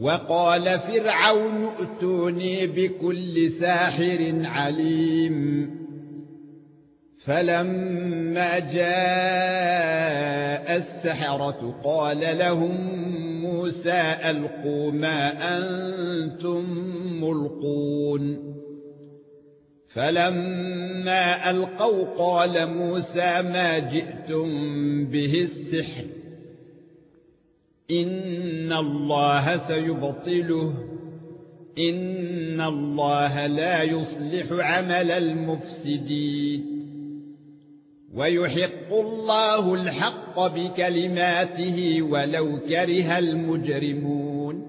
وقال فرعون ائتوني بكل ساحر عليم. فلما جاء السحرة قال لهم موسى ألقوا ما أنتم ملقون. فلما ألقوا قال موسى ما جئتم به السحر. ان الله سيبطله ان الله لا يصلح عمل المفسدين ويحق الله الحق بكلماته ولو كره المجرمون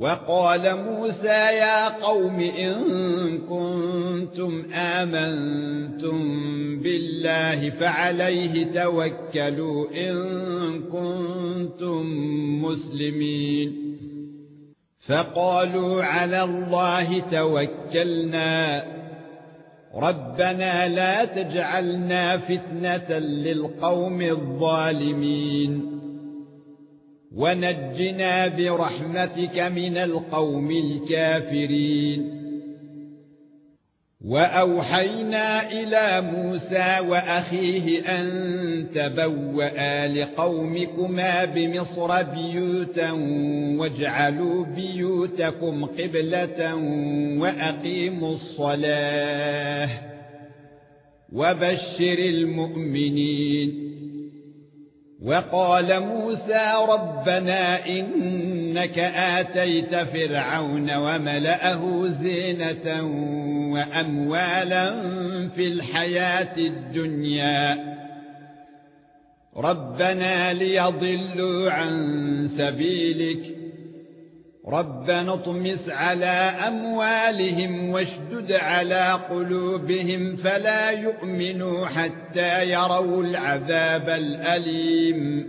وقال موسى يا قوم إن كنتم آمنتم بالله فعليه توكلوا إن كنتم مسلمين. فقالوا على الله توكلنا. ربنا لا تجعلنا فتنة للقوم الظالمين. ونجنا برحمتك من القوم الكافرين. وأوحينا إلى موسى وأخيه أن تبوأ لقومكما بمصر بيوتا واجعلوا بيوتكم قبلة وأقيموا الصلاة وبشر المؤمنين. وقال موسى ربنا إنك آتيت فرعون وملئه زينة وأموالا في الحياة الدنيا. ربنا ليضلوا عن سبيلك ربنا اطمس على أموالهم واشدد على قلوبهم فلا يؤمنوا حتى يروا العذاب الالم